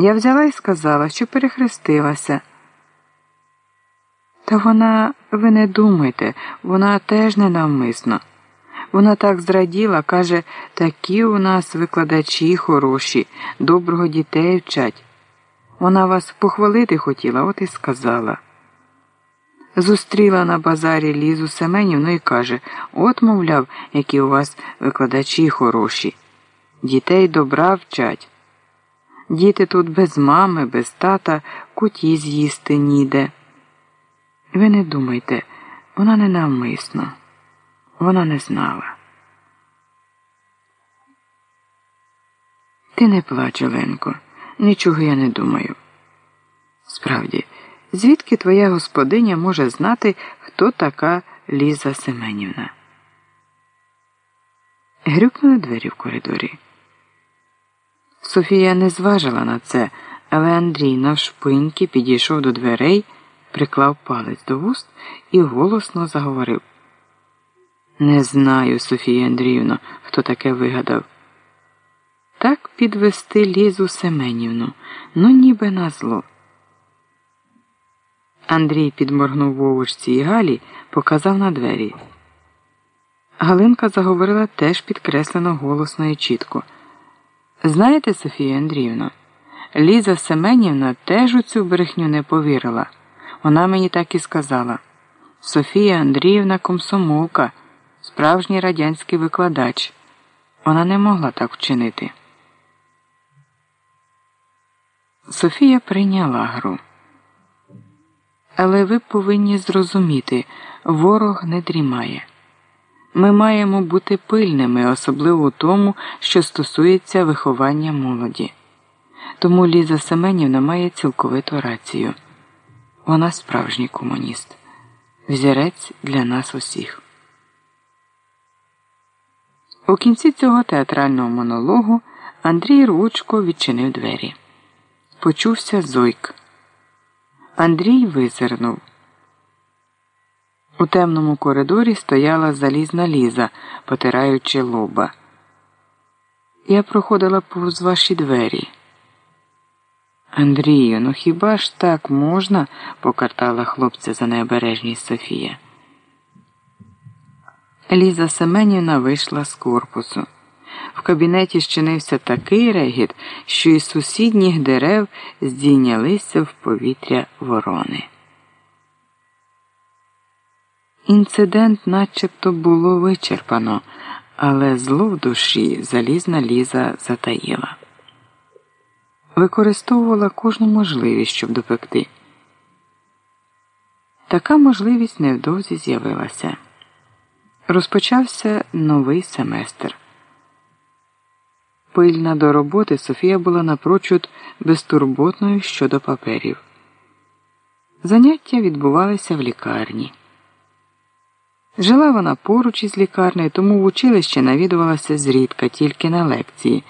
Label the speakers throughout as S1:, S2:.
S1: Я взяла і сказала, що перехрестилася. Та вона, ви не думайте, вона теж ненавмисно. Вона так зраділа, каже, такі у нас викладачі хороші, доброго дітей вчать. Вона вас похвалити хотіла, от і сказала. Зустріла на базарі Лізу Семенівну і каже от, мовляв, які у вас викладачі хороші. Дітей добра вчать. Діти тут без мами, без тата, куті з'їсти ніде. Ви не думайте, вона не навмисно, вона не знала. Ти не плач, Оленко, нічого я не думаю. Справді, звідки твоя господиня може знати, хто така Ліза Семенівна? Грюкнули двері в коридорі. Софія не зважила на це, але Андрій навшпиньки підійшов до дверей, приклав палець до вуст і голосно заговорив. Не знаю, Софія Андріївна, хто таке вигадав. Так підвести Лізу Семенівну, ну ніби на зло. Андрій підморгнув вовочці і Галі, показав на двері. Галинка заговорила теж підкреслено голосно і чітко. Знаєте, Софія Андріївна, Ліза Семенівна теж у цю брехню не повірила. Вона мені так і сказала. Софія Андріївна комсомолка, справжній радянський викладач. Вона не могла так вчинити. Софія прийняла гру. Але ви повинні зрозуміти, ворог не дрімає. Ми маємо бути пильними, особливо у тому, що стосується виховання молоді. Тому Ліза Семенівна має цілковиту рацію. Вона справжній комуніст, взірець для нас усіх. У кінці цього театрального монологу Андрій Ручко відчинив двері. Почувся зойк. Андрій визирнув. У темному коридорі стояла залізна ліза, потираючи лоба. Я проходила повз ваші двері. Андрію, ну хіба ж так можна? покартала хлопця за необережність Софія. Ліза Семенівна вийшла з корпусу. В кабінеті щинився такий регіт, що із сусідніх дерев здійнялися в повітря ворони. Інцидент начебто було вичерпано, але зло в душі залізна ліза затаїла. Використовувала кожну можливість, щоб допекти. Така можливість невдовзі з'явилася. Розпочався новий семестр. Пильна до роботи Софія була напрочуд безтурботною щодо паперів. Заняття відбувалися в лікарні. Жила вона поруч із лікарнею, тому в училище навідувалася зрідка тільки на лекції.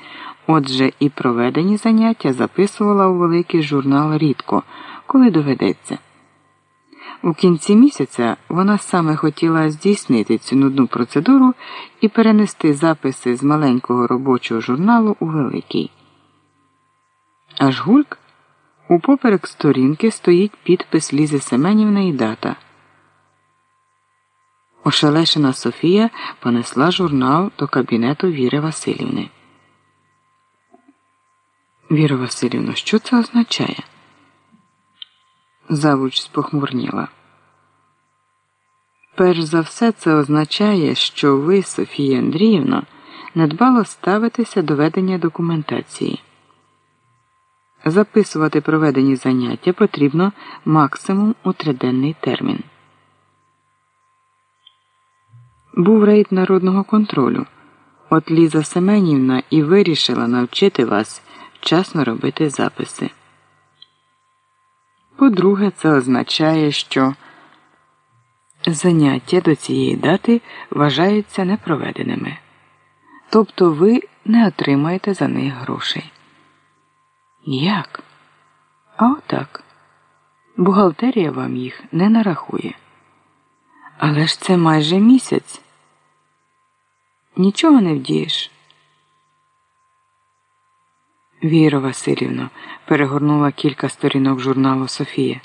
S1: Отже, і проведені заняття записувала у великий журнал рідко, коли доведеться. У кінці місяця вона саме хотіла здійснити цю нудну процедуру і перенести записи з маленького робочого журналу у великий. Аж гульк у поперек сторінки стоїть підпис Лізи Семенівни і дата. Ошелешена Софія понесла журнал до кабінету Віри Васильівни. Віра Васильівна, що це означає? Завуч спохмурніла. Перш за все, це означає, що ви, Софія Андріївна, недбало ставитеся до ведення документації. Записувати проведені заняття потрібно максимум у триденний термін. Був рейд народного контролю. От Ліза Семенівна і вирішила навчити вас вчасно робити записи. По-друге, це означає, що заняття до цієї дати вважаються непроведеними. Тобто ви не отримаєте за них грошей. Як? А отак. Бухгалтерія вам їх не нарахує. Але ж це майже місяць. Нічого не вдієш. Віра Васильівна перегорнула кілька сторінок журналу Софія.